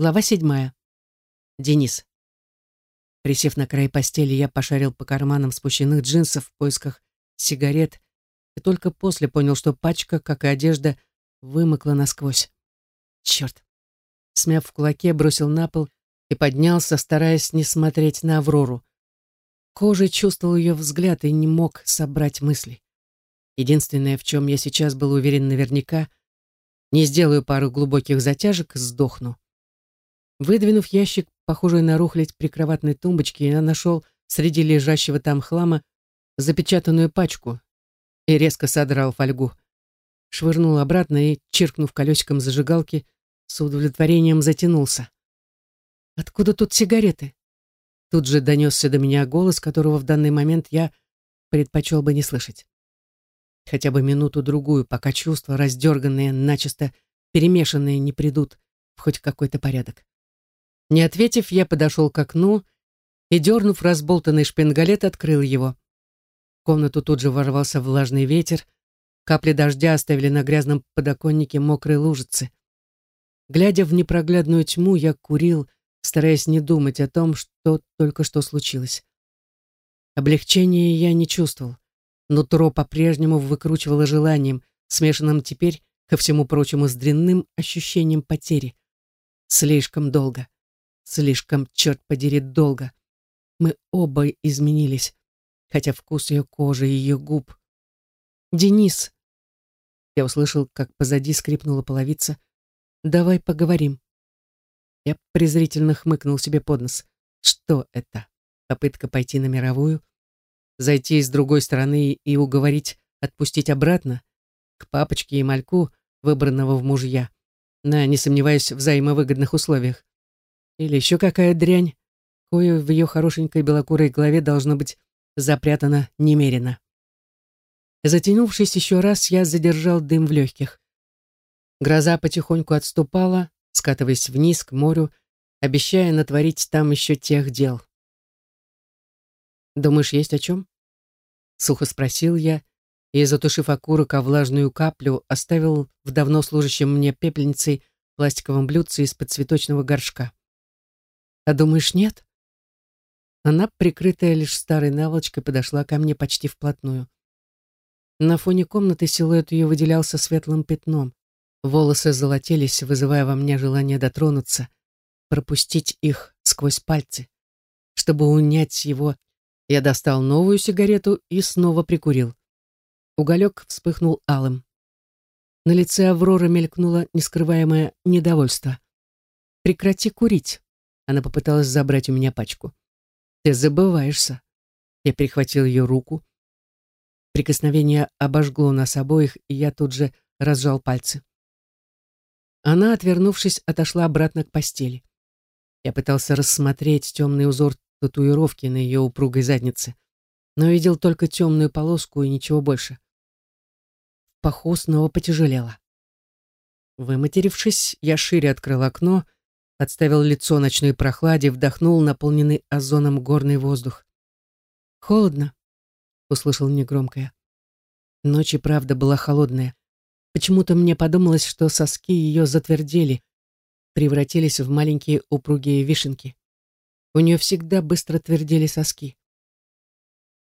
Глава седьмая. Денис. Присев на край постели, я пошарил по карманам спущенных джинсов в поисках сигарет и только после понял, что пачка, как и одежда, вымокла насквозь. Черт. Смяв в кулаке, бросил на пол и поднялся, стараясь не смотреть на Аврору. Кожей чувствовал ее взгляд и не мог собрать мысли. Единственное, в чем я сейчас был уверен наверняка, не сделаю пару глубоких затяжек, сдохну. Выдвинув ящик, похожий на рухлядь прикроватной тумбочки, я нашел среди лежащего там хлама запечатанную пачку и резко содрал фольгу. Швырнул обратно и, чиркнув колесиком зажигалки, с удовлетворением затянулся. «Откуда тут сигареты?» Тут же донесся до меня голос, которого в данный момент я предпочел бы не слышать. Хотя бы минуту-другую, пока чувства, раздерганные, начисто перемешанные, не придут в хоть какой-то порядок. Не ответив, я подошел к окну и, дернув разболтанный шпингалет, открыл его. В комнату тут же ворвался влажный ветер, капли дождя оставили на грязном подоконнике мокрые лужицы. Глядя в непроглядную тьму, я курил, стараясь не думать о том, что только что случилось. Облегчения я не чувствовал. Нутро по-прежнему выкручивало желанием, смешанным теперь, ко всему прочему, с дрянным ощущением потери. Слишком долго. Слишком, черт подери, долго. Мы оба изменились, хотя вкус ее кожи и ее губ. «Денис!» Я услышал, как позади скрипнула половица. «Давай поговорим». Я презрительно хмыкнул себе под нос. Что это? Попытка пойти на мировую? Зайти с другой стороны и уговорить отпустить обратно? К папочке и мальку, выбранного в мужья, на, не сомневаюсь, взаимовыгодных условиях. Или еще какая дрянь, кое в ее хорошенькой белокурой голове должно быть запрятано немерено. Затянувшись еще раз, я задержал дым в легких. Гроза потихоньку отступала, скатываясь вниз к морю, обещая натворить там еще тех дел. «Думаешь, есть о чем?» Сухо спросил я и, затушив окурок о влажную каплю, оставил в давно служащем мне пепельницей пластиковом блюдце из-под цветочного горшка. А думаешь, нет? Она, прикрытая лишь старой наволочкой, подошла ко мне почти вплотную. На фоне комнаты силуэт ее выделялся светлым пятном. Волосы золотились, вызывая во мне желание дотронуться, пропустить их сквозь пальцы. Чтобы унять его, я достал новую сигарету и снова прикурил. Уголек вспыхнул алым. На лице Авроры мелькнуло нескрываемое недовольство. «Прекрати курить», она попыталась забрать у меня пачку. «Ты забываешься». Я перехватил ее руку. Прикосновение обожгло нас обоих, и я тут же разжал пальцы. Она, отвернувшись, отошла обратно к постели. Я пытался рассмотреть темный узор татуировки на ее упругой заднице, но видел только темную полоску и ничего больше. В паху снова потяжелело. Выматерившись, я шире открыл окно — подставил лицо ночной прохладе, вдохнул наполненный озоном горный воздух. «Холодно», — услышал негромкое. Ночь и правда была холодная. Почему-то мне подумалось, что соски ее затвердели, превратились в маленькие упругие вишенки. У нее всегда быстро твердели соски.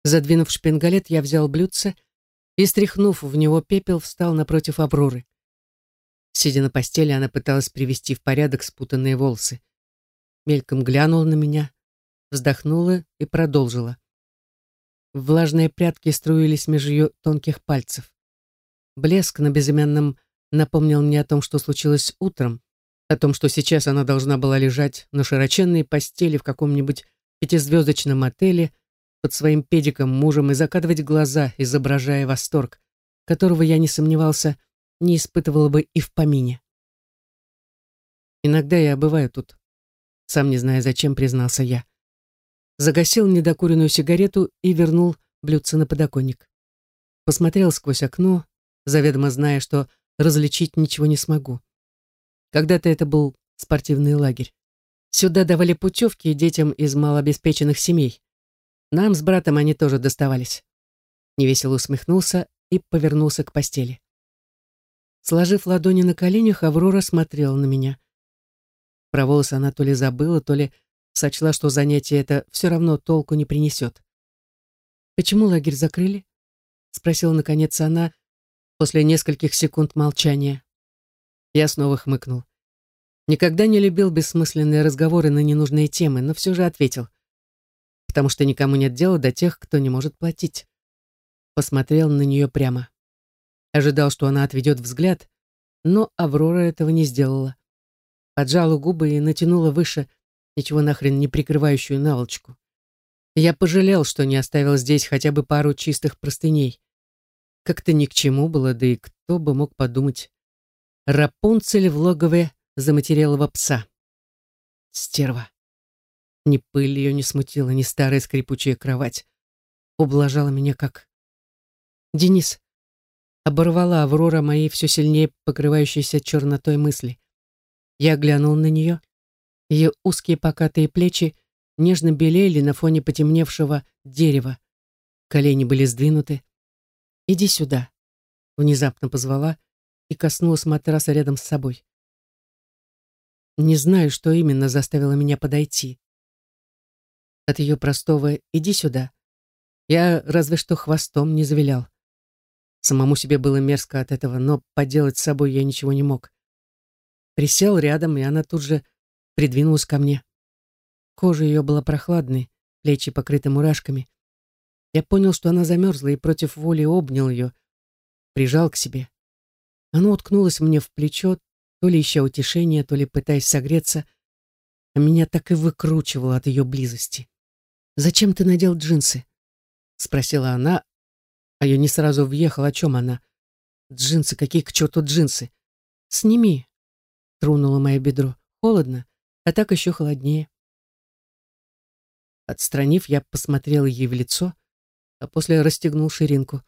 Задвинув шпингалет, я взял блюдце и, стряхнув в него пепел, встал напротив Авроры. Сидя на постели, она пыталась привести в порядок спутанные волосы. Мельком глянула на меня, вздохнула и продолжила. Влажные прядки струились между ее тонких пальцев. Блеск на безымянном напомнил мне о том, что случилось утром, о том, что сейчас она должна была лежать на широченной постели в каком-нибудь пятизвездочном отеле под своим педиком мужем и закатывать глаза, изображая восторг, которого я не сомневался, не испытывала бы и в помине. Иногда я бываю тут, сам не зная, зачем признался я. Загасил недокуренную сигарету и вернул блюдце на подоконник. Посмотрел сквозь окно, заведомо зная, что различить ничего не смогу. Когда-то это был спортивный лагерь. Сюда давали путевки детям из малообеспеченных семей. Нам с братом они тоже доставались. Невесело усмехнулся и повернулся к постели. Сложив ладони на коленях, Аврора смотрела на меня. Про волосы она то ли забыла, то ли сочла, что занятие это все равно толку не принесет. «Почему лагерь закрыли?» — спросила наконец она после нескольких секунд молчания. Я снова хмыкнул. Никогда не любил бессмысленные разговоры на ненужные темы, но все же ответил. Потому что никому нет дела до тех, кто не может платить. Посмотрел на нее прямо. Ожидал, что она отведет взгляд, но Аврора этого не сделала. Поджала губы и натянула выше ничего нахрен не прикрывающую наволочку. Я пожалел, что не оставил здесь хотя бы пару чистых простыней. Как-то ни к чему было, да и кто бы мог подумать. Рапунцель в логове заматерелого пса. Стерва. Ни пыль ее не смутила, ни старая скрипучая кровать. Ублажала меня как... Денис. Оборвала Аврора мои все сильнее покрывающиеся чернотой мысли. Я глянул на нее. Ее узкие покатые плечи нежно белели на фоне потемневшего дерева. Колени были сдвинуты. «Иди сюда», — внезапно позвала и коснулась матраса рядом с собой. Не знаю, что именно заставило меня подойти. От ее простого «иди сюда» я разве что хвостом не завилял. Самому себе было мерзко от этого, но поделать с собой я ничего не мог. Присел рядом, и она тут же придвинулась ко мне. Кожа ее была прохладной, плечи покрыты мурашками. Я понял, что она замерзла, и против воли обнял ее, прижал к себе. Она уткнулась мне в плечо, то ли ища утешения, то ли пытаясь согреться, а меня так и выкручивало от ее близости. «Зачем ты надел джинсы?» — спросила она, а я не сразу въехал, о чем она. «Джинсы, какие к черту джинсы? Сними!» — тронула мое бедро. «Холодно, а так еще холоднее». Отстранив, я посмотрел ей в лицо, а после расстегнул ширинку.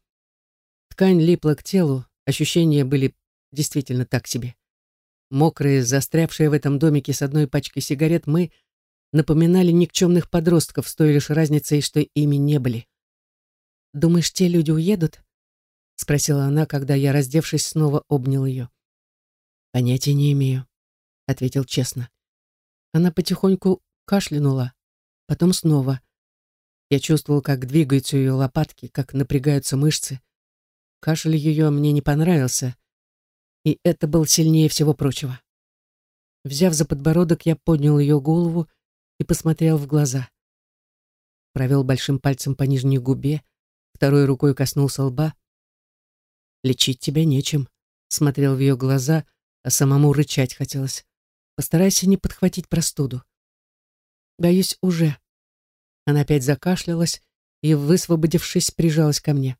Ткань липла к телу, ощущения были действительно так себе. Мокрые, застрявшие в этом домике с одной пачкой сигарет, мы напоминали никчемных подростков с той лишь разницей, что ими не были. «Думаешь, те люди уедут?» — спросила она, когда я, раздевшись, снова обнял ее. «Понятия не имею», — ответил честно. Она потихоньку кашлянула, потом снова. Я чувствовал, как двигаются ее лопатки, как напрягаются мышцы. Кашель ее мне не понравился, и это был сильнее всего прочего. Взяв за подбородок, я поднял ее голову и посмотрел в глаза. Провел большим пальцем по нижней губе, второй рукой коснулся лба. «Лечить тебя нечем», — смотрел в ее глаза, а самому рычать хотелось. «Постарайся не подхватить простуду». «Боюсь, уже». Она опять закашлялась и, высвободившись, прижалась ко мне.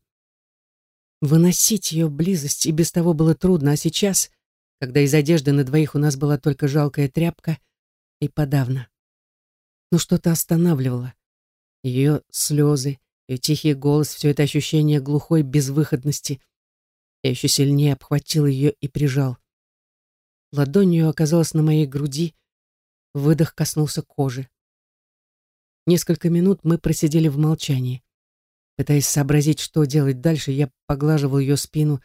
Выносить ее близость и без того было трудно, а сейчас, когда из одежды на двоих у нас была только жалкая тряпка, и подавно. Но что-то останавливало. Ее слезы, ее тихий голос, все это ощущение глухой безвыходности. Я еще сильнее обхватил ее и прижал. Ладонью оказалась на моей груди, выдох коснулся кожи. Несколько минут мы просидели в молчании. Пытаясь сообразить, что делать дальше, я поглаживал ее спину,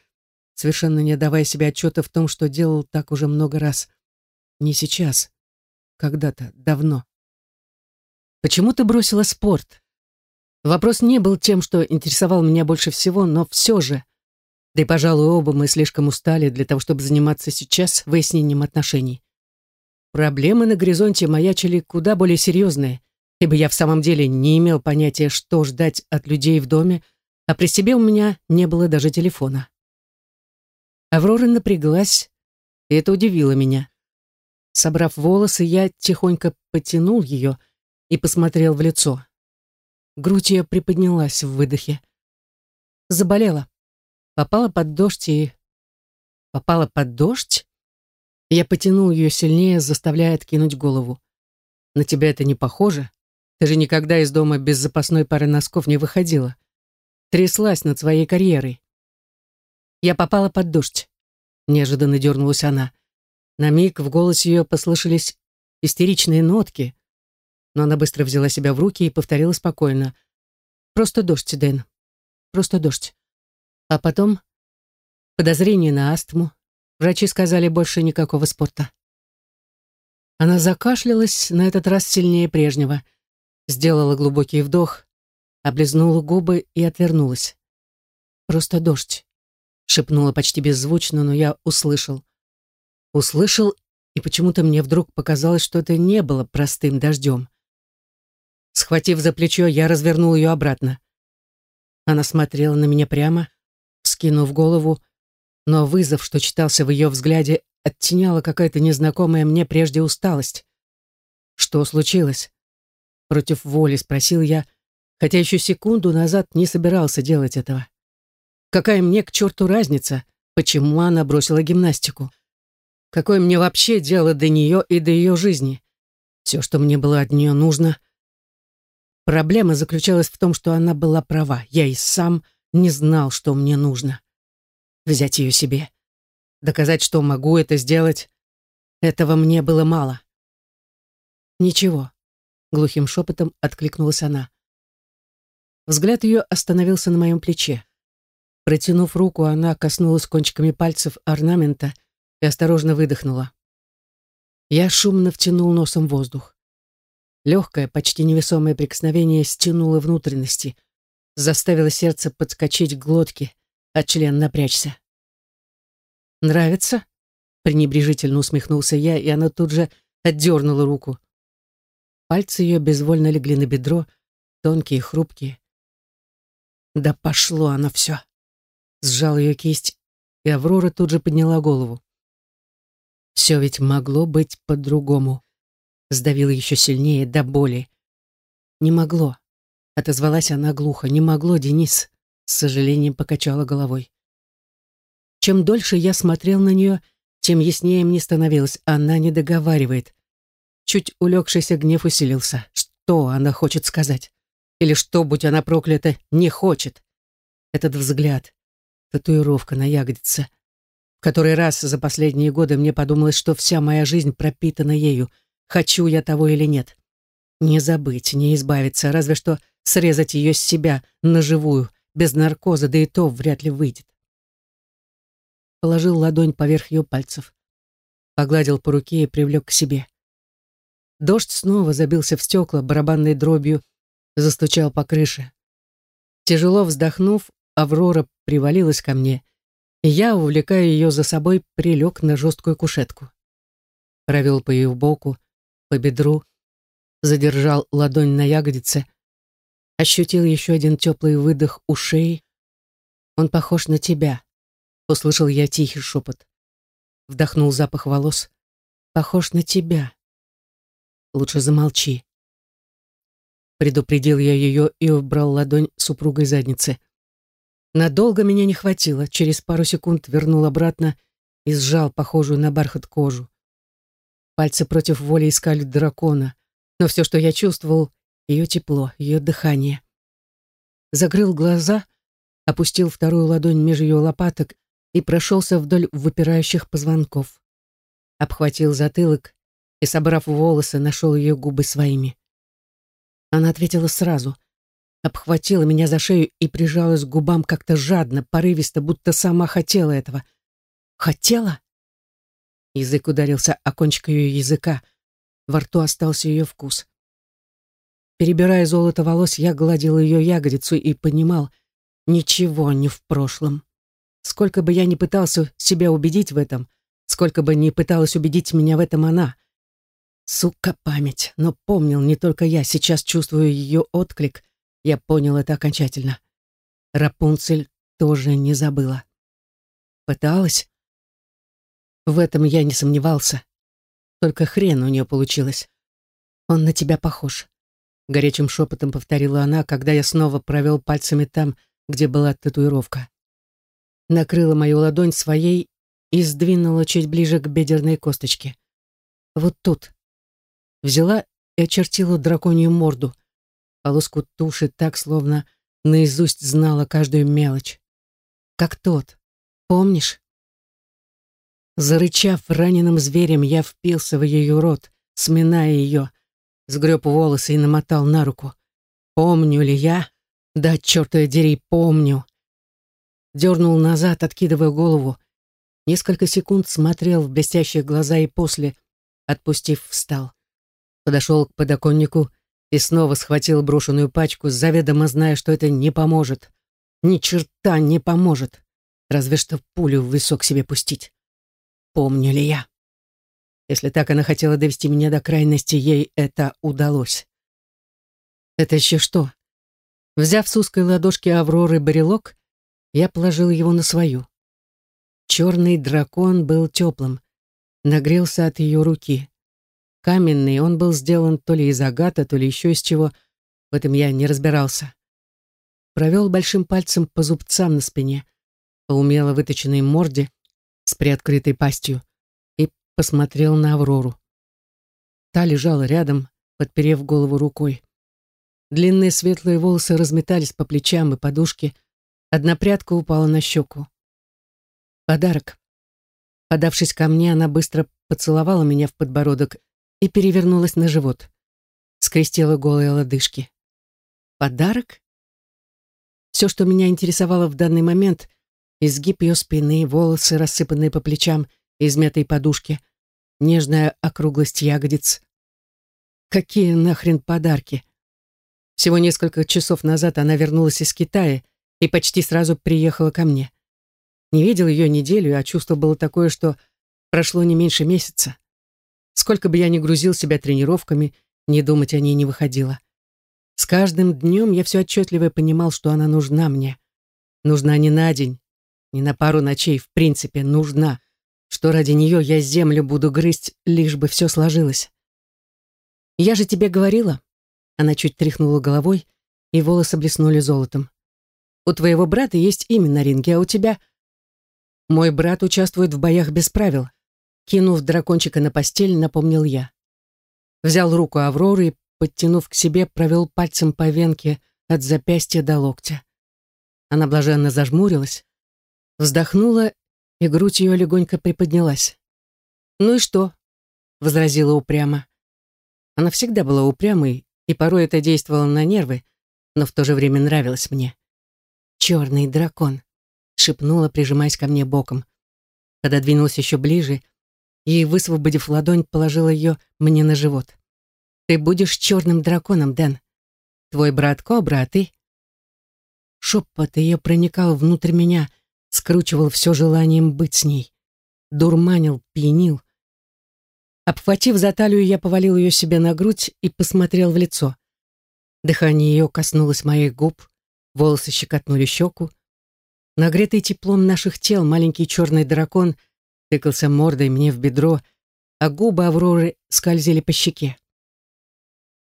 совершенно не отдавая себе отчета в том, что делал так уже много раз. Не сейчас. Когда-то, давно. «Почему ты бросила спорт?» Вопрос не был тем, что интересовал меня больше всего, но все же. Да и, пожалуй, оба мы слишком устали для того, чтобы заниматься сейчас выяснением отношений. Проблемы на горизонте маячили куда более серьезные, ибо я в самом деле не имел понятия, что ждать от людей в доме, а при себе у меня не было даже телефона. Аврора напряглась, и это удивило меня. Собрав волосы, я тихонько потянул ее и посмотрел в лицо. Грудь ее приподнялась в выдохе. Заболела. Попала под дождь и... Попала под дождь? Я потянул ее сильнее, заставляя откинуть голову. На тебя это не похоже? Ты же никогда из дома без запасной пары носков не выходила. Тряслась над своей карьерой. Я попала под дождь. Неожиданно дернулась она. На миг в голосе ее послышались истеричные нотки, но она быстро взяла себя в руки и повторила спокойно. «Просто дождь, Дэн. Просто дождь». А потом подозрение на астму. Врачи сказали больше никакого спорта. Она закашлялась на этот раз сильнее прежнего, сделала глубокий вдох, облизнула губы и отвернулась. «Просто дождь», — шепнула почти беззвучно, но я услышал. Услышал, и почему-то мне вдруг показалось, что это не было простым дождем. Схватив за плечо, я развернул ее обратно. Она смотрела на меня прямо, скинув голову, но вызов, что читался в ее взгляде, оттеняла какая-то незнакомая мне прежде усталость. «Что случилось?» Против воли спросил я, хотя еще секунду назад не собирался делать этого. Какая мне к черту разница, почему она бросила гимнастику? Какое мне вообще дело до нее и до ее жизни? Все, что мне было от нее нужно. Проблема заключалась в том, что она была права. Я и сам не знал, что мне нужно. Взять ее себе. Доказать, что могу это сделать. Этого мне было мало. Ничего. Глухим шепотом откликнулась она. Взгляд ее остановился на моем плече. Протянув руку, она коснулась кончиками пальцев орнамента и осторожно выдохнула. Я шумно втянул носом воздух. Легкое, почти невесомое прикосновение стянуло внутренности, заставило сердце подскочить к глотке, а член напрячься. «Нравится?» — пренебрежительно усмехнулся я, и она тут же отдернула руку. Пальцы ее безвольно легли на бедро, тонкие, хрупкие. Да пошло оно все. Сжал ее кисть, и Аврора тут же подняла голову. Все ведь могло быть по-другому. Сдавила еще сильнее, до боли. Не могло. Отозвалась она глухо. Не могло, Денис. С сожалением покачала головой. Чем дольше я смотрел на нее, тем яснее мне становилось. Она не договаривает. Чуть улегшийся гнев усилился. Что она хочет сказать? Или что, будь она проклята, не хочет? Этот взгляд, татуировка на ягодице. В который раз за последние годы мне подумалось, что вся моя жизнь пропитана ею. Хочу я того или нет. Не забыть, не избавиться, разве что срезать ее с себя наживую, без наркоза, да и то вряд ли выйдет. Положил ладонь поверх ее пальцев. Погладил по руке и привлек к себе. Дождь снова забился в стекла барабанной дробью, застучал по крыше. Тяжело вздохнув, Аврора привалилась ко мне, и я, увлекая ее за собой, прилег на жесткую кушетку. Провел по ее боку, по бедру, задержал ладонь на ягодице, ощутил еще один теплый выдох у шеи. «Он похож на тебя», — услышал я тихий шепот. Вдохнул запах волос. «Похож на тебя». Лучше замолчи. Предупредил я ее и убрал ладонь супругой задницы. Надолго меня не хватило, через пару секунд вернул обратно и сжал похожую на бархат кожу. Пальцы против воли искали дракона, но все, что я чувствовал, ее тепло, ее дыхание. Закрыл глаза, опустил вторую ладонь между ее лопаток и прошелся вдоль выпирающих позвонков. Обхватил затылок и, собрав волосы, нашел ее губы своими. Она ответила сразу, обхватила меня за шею и прижалась к губам как-то жадно, порывисто, будто сама хотела этого. Хотела? Язык ударился о кончик ее языка, во рту остался ее вкус. Перебирая золото волос, я гладил ее ягодицу и понимал, ничего не в прошлом. Сколько бы я ни пытался себя убедить в этом, сколько бы ни пыталась убедить меня в этом она, Сука память, но помнил не только я, сейчас чувствую ее отклик, я понял это окончательно. Рапунцель тоже не забыла. Пыталась? В этом я не сомневался. Только хрен у нее получилось. Он на тебя похож. Горячим шепотом повторила она, когда я снова провел пальцами там, где была татуировка. Накрыла мою ладонь своей и сдвинула чуть ближе к бедерной косточке. Вот тут, взяла и очертила драконью морду, полоску туши так, словно наизусть знала каждую мелочь. Как тот, помнишь? Зарычав раненым зверем, я впился в ее рот, сминая ее, сгреб волосы и намотал на руку. Помню ли я? Да, черт дери, помню. Дернул назад, откидывая голову. Несколько секунд смотрел в блестящие глаза и после отпустив, встал. Подошел к подоконнику и снова схватил брошенную пачку, заведомо зная, что это не поможет. Ни черта не поможет. Разве что пулю в висок себе пустить. Помню ли я? Если так она хотела довести меня до крайности, ей это удалось. Это еще что? Взяв с узкой ладошки Авроры барелок, я положил его на свою. Черный дракон был теплым, нагрелся от ее руки. Каменный, он был сделан то ли из агата, то ли еще из чего, в этом я не разбирался. Провел большим пальцем по зубцам на спине, по умело выточенной морде с приоткрытой пастью и посмотрел на Аврору. Та лежала рядом, подперев голову рукой. Длинные светлые волосы разметались по плечам и подушке, одна прядка упала на щеку. Подарок. Подавшись ко мне, она быстро поцеловала меня в подбородок и перевернулась на живот. Скрестила голые лодыжки. Подарок? Все, что меня интересовало в данный момент, изгиб ее спины, волосы, рассыпанные по плечам, измятой подушке, нежная округлость ягодиц. Какие нахрен подарки? Всего несколько часов назад она вернулась из Китая и почти сразу приехала ко мне. Не видел ее неделю, а чувство было такое, что прошло не меньше месяца. Сколько бы я ни грузил себя тренировками, не думать о ней не выходило. С каждым днем я все отчетливо понимал, что она нужна мне. Нужна не на день, не на пару ночей, в принципе, нужна. Что ради нее я землю буду грызть, лишь бы все сложилось. Я же тебе говорила, она чуть тряхнула головой, и волосы блеснули золотом. «У твоего брата есть имя на ринге, а у тебя...» «Мой брат участвует в боях без правил», кинув дракончика на постель, напомнил я. Взял руку Авроры и, подтянув к себе, провел пальцем по венке от запястья до локтя. Она блаженно зажмурилась, вздохнула, и грудь ее легонько приподнялась. «Ну и что?» — возразила упрямо. Она всегда была упрямой и порой это действовало на нервы, но в то же время нравилось мне. «Черный дракон», — шепнула, прижимаясь ко мне боком. Пододвинулась еще ближе и, высвободив ладонь, положила ее мне на живот. «Ты будешь черным драконом, Дэн. Твой брат Кобра, а ты...» Шепот ее проникал внутрь меня, скручивал все желанием быть с ней. Дурманил, пьянил — Обхватив за талию, я повалил ее себе на грудь и посмотрел в лицо. Дыхание ее коснулось моих губ, волосы щекотнули щеку. Нагретый теплом наших тел маленький черный дракон тыкался мордой мне в бедро, а губы Авроры скользили по щеке.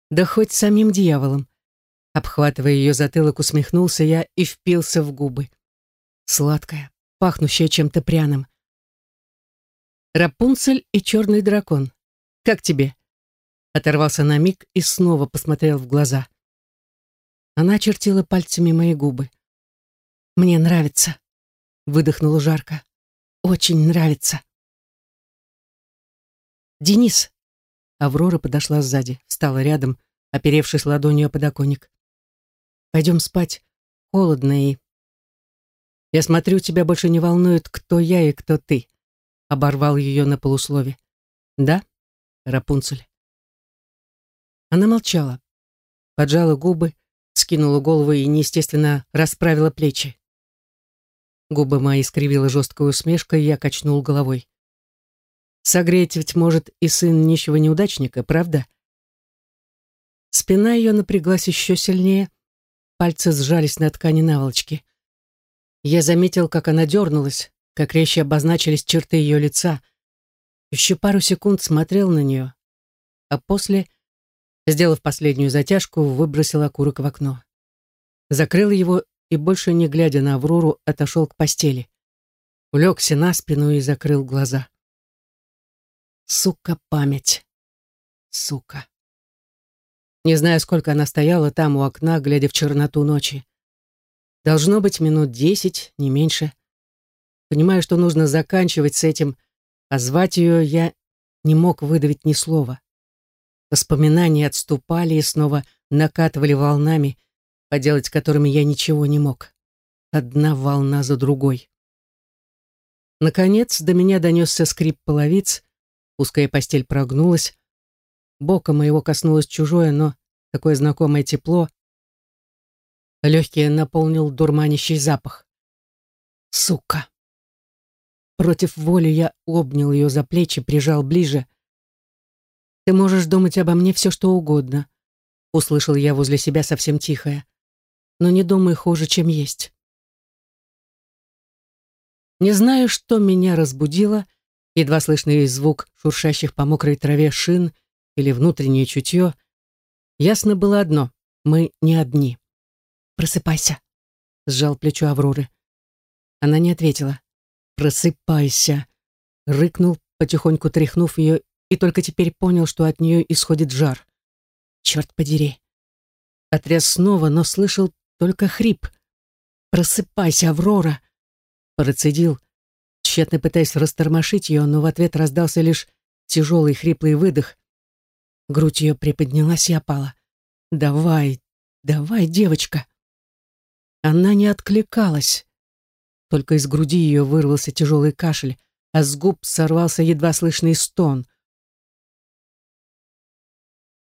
Да хоть самим дьяволом. Обхватывая ее затылок, усмехнулся я и впился в губы. Сладкая, пахнущая чем-то пряным. Рапунцель и черный дракон. Как тебе?» Оторвался на миг и снова посмотрел в глаза. Она чертила пальцами мои губы. «Мне нравится», — выдохнула жарко. «Очень нравится». «Денис!» Аврора подошла сзади, встала рядом, оперевшись ладонью о подоконник. «Пойдем спать. Холодно и...» «Я смотрю, тебя больше не волнует, кто я и кто ты оборвал ее на полуслове. «Да, Рапунцель?» Она молчала, поджала губы, скинула голову и неестественно расправила плечи. Губы мои скривила жесткая усмешка, и я качнул головой. «Согреть ведь может и сын нищего неудачника, правда?» Спина ее напряглась еще сильнее, пальцы сжались на ткани наволочки. Я заметил, как она дернулась, как резче обозначились черты ее лица. Еще пару секунд смотрел на нее, а после, сделав последнюю затяжку, выбросил окурок в окно. Закрыл его и, больше не глядя на Аврору, отошел к постели. Улегся на спину и закрыл глаза. Сука память. Сука. Не знаю, сколько она стояла там у окна, глядя в черноту ночи. Должно быть минут десять, не меньше. Понимаю, что нужно заканчивать с этим, а звать ее я не мог выдавить ни слова. Воспоминания отступали и снова накатывали волнами, поделать которыми я ничего не мог. Одна волна за другой. Наконец до меня донесся скрип половиц, Узкая постель прогнулась. Бока моего коснулось чужое, но такое знакомое тепло. Легкие наполнил дурманящий запах. Сука! Против воли я обнял ее за плечи, прижал ближе. «Ты можешь думать обо мне все, что угодно», — услышал я возле себя совсем тихое. «Но не думай хуже, чем есть». Не знаю, что меня разбудило, едва слышный звук шуршащих по мокрой траве шин или внутреннее чутье. Ясно было одно — мы не одни. «Просыпайся», — сжал плечо Авроры. Она не ответила. «Просыпайся», — рыкнул, потихоньку тряхнув ее, и только теперь понял, что от нее исходит жар. «Черт подери!» Отряс снова, но слышал только хрип. «Просыпайся, Аврора!» Процедил, тщетно пытаясь растормошить ее, но в ответ раздался лишь тяжелый хриплый выдох. Грудь ее приподнялась и опала. «Давай, давай, девочка!» Она не откликалась. Только из груди ее вырвался тяжелый кашель, а с губ сорвался едва слышный стон —